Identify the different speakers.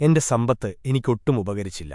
Speaker 1: എന്റെ സമ്പത്ത് എനിക്കൊട്ടും ഉപകരിച്ചില്ല